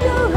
do